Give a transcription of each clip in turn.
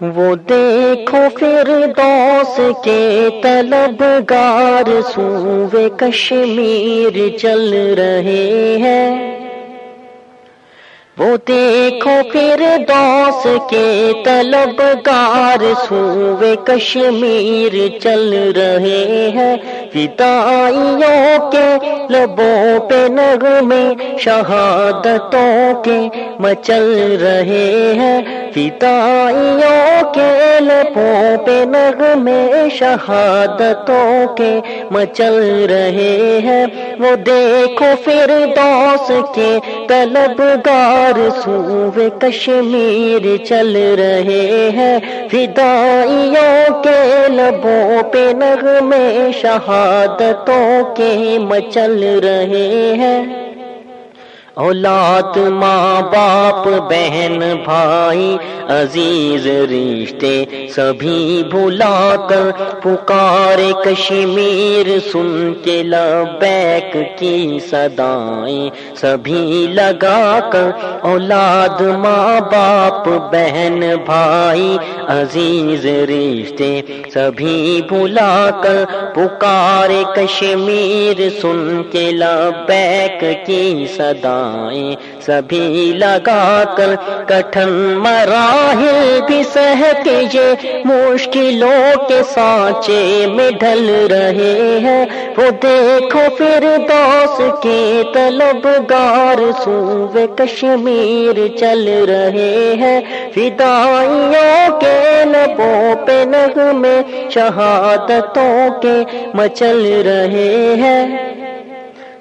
وہ دیکھو پھر دوس کے طلب گار سوے کشمیر چل رہے ہیں۔ وہ دیکھو پھر دوس کے طلب گار سوے کشمیر چل رہے ہیں۔ فدائیوں کے لبوں پہ نغمے، شہادتوں کے مچل رہے ہیں۔ فدائیوں کے لبوں پہ نغمے، شہادتوں کے مچل رہے ہیں۔ وہ دیکھو پھر دوس کے طلب گار سوے کشمیر چل رہے ہیں۔ فدائیوں کے لبوں پہ نغمے شہادتوں کے مچل رہے ہیں۔ اولاد، ماں، باپ، بہن، بھائی، عزیز، رشتے سبھی بھلا کر پکار کشمیر سن کے لبیک کی صدائیں سبھی لگا کر۔ اولاد، ماں، باپ، بہن، بھائی عزیز رشتے سبھی بھلا کر پکار کشمیر سن کے لبیک کی صدائیں سبھی لگا کر کٹھن مراحل بھی سہ کے یہ مشکلوں کے سانچے میں ڈھل رہے ہیں۔ وہ دیکھو پھر دوس کے طلب گار سوے کشمیر چل رہے ہیں۔ فدائیوں کے لبوں پہ نغمے شہادتوں کے مچل رہے ہیں۔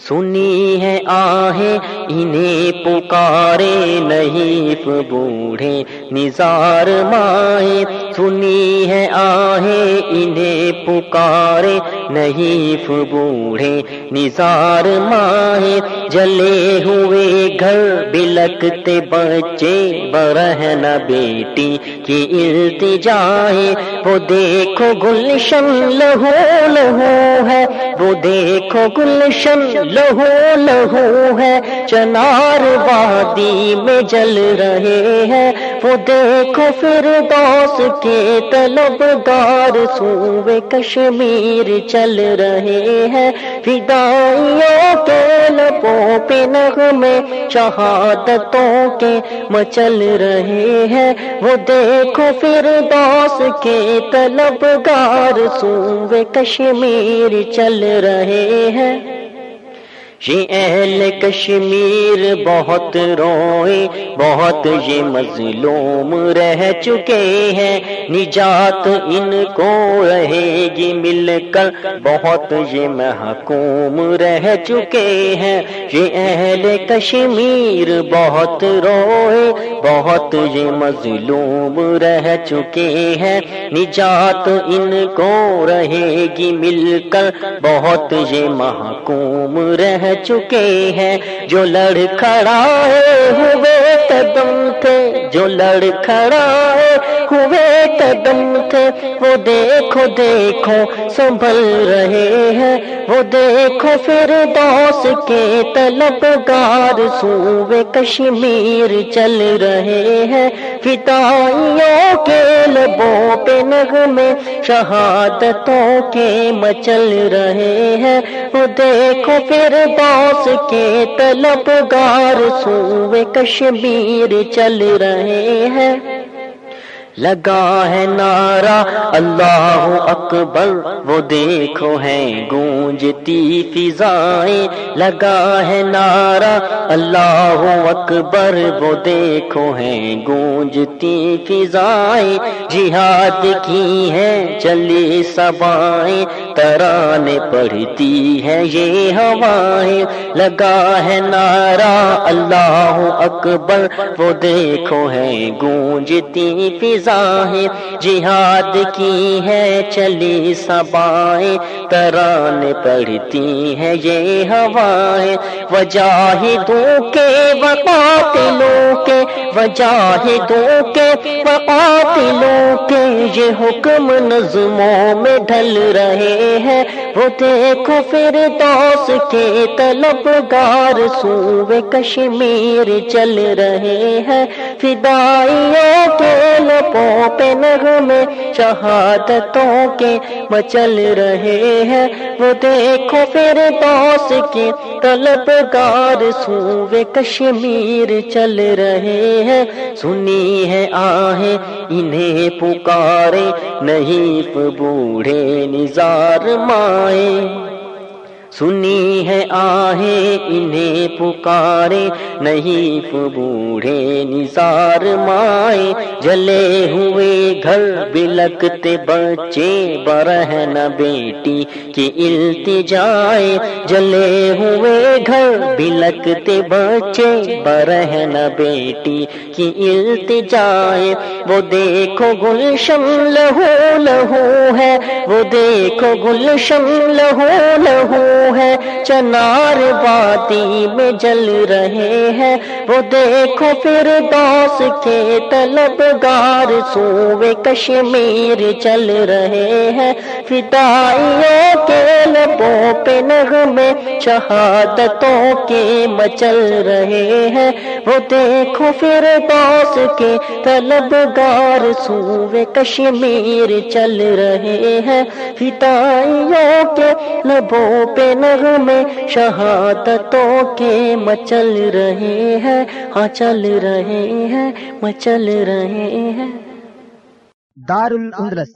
سنی ہے آہیں، انہیں پکارے نہیں بوڑھے، نظار مائیں۔ سنی ہے آہیں، انہیں پکارے، نہیں بوڑھے نظار مائے جلے ہوئے گھر، بلکتے بچے برہن بیٹی کی التجائے۔ وہ دیکھو گلشن لہو لہو ہے، وہ دیکھو گلشن لہو لہو ہے۔ چنار وادی میں جل رہے ہیں۔ وہ دیکھو پھر دوس کے طلب گار سوے کشمیر چل رہے ہیں۔ فدائیوں کے لبوں پہ نغمے، شہادتوں کے مچل رہے ہیں۔ وہ دیکھو پھر دوس کے طلب گار سو کشمیر چل رہے ہیں۔ جی اہل کشمیر بہت روئے بہت یہ مظلوم رہ چکے ہیں۔ نجات ان کو رہے گی مل کر۔ بہت یہ محکوم رہ چکے ہیں۔ یہ اہل کشمیر بہت روئے بہت یہ مظلوم رہ چکے ہیں۔ نجات ان کو رہے گی مل کر۔ بہت یہ محکوم رہ چکے ہیں۔ جو لڑ کھڑا ہوئے قدم تھے۔ جو لڑ کھڑا ہوئے قدم تھے، وہ دیکھو دیکھو، سنبھل رہے ہیں۔ وہ دیکھو پھر دوس کے طلب گار سوے کشمیر چل رہے ہیں۔ فدائیوں کے لبوں پہ نغمے، شہادتوں کے مچل رہے ہیں۔ وہ دیکھو پھر باس کے طلب گار سوے کشمیر چل رہے ہیں۔ لگا ہے نارا اللہ اکبر، وہ دیکھو ہے گونجتی فضائیں۔ لگا ہے نارا اللہ اکبر، وہ دیکھو ہے گونجتی فضائیں۔ جہاد کی ہے چلی سبائیں۔ ترانے پڑھتی ہے، یہ ہوائیں لگا ہے نارا اللہ اکبر، وہ دیکھو ہے گونجتی فضائیں جہاد کی ہے، چلی سبائیں تران پڑھتی ہے، یہ ہوائیں وجاہدوں کے وقاتلوں کے، وجاہدوں کے وقاتلوں کے، یہ حکم نظموں میں ڈھل رہے ہیں۔ وہ دیکھو پھر دوس کے طلب گار کشمیر چل رہے ہیں۔ فدائیوں کے لبوں پہ نغمے، شہادتوں کے مچل رہے ہیں۔ وہ دیکھو پھر دوس کے طلب گار سوے کشمیر چل رہے ہیں۔ سنی ہے آہیں، انہیں پکارے نہیں بوڑھے نظار مائیں سنی ہے آہیں انہیں پکارے نہیں بوڑھے نثار مائے، جلے ہوئے گھر بلکتے بچے برہن بیٹی کی التجائے۔ جلے ہوئے گھر بلکتے بچے برہن بیٹی کی التجائے۔ وہ دیکھو گلشن لہو لہو ہے، وہ دیکھو گلشن لہو لہو ہے۔ چنار باتی میں جل رہے ہیں وہ دیکھو پھر دوس کے طلب گار سوے کشمیر چل رہے ہیں۔ فدائیوں کے لبوں پہ نغمے، شہادتوں کے مچل رہے ہیں۔ وہ دیکھو پھر دوس کے طلب گار سوے کشمیر چل رہے ہیں۔ فدائیوں کے لبوں پہ نغمے، شہادتوں کے مچل رہے رہے ہیں۔ ہاں چل رہے ہیں۔ ہاں، مچل رہے ہیں۔ دار الاندلس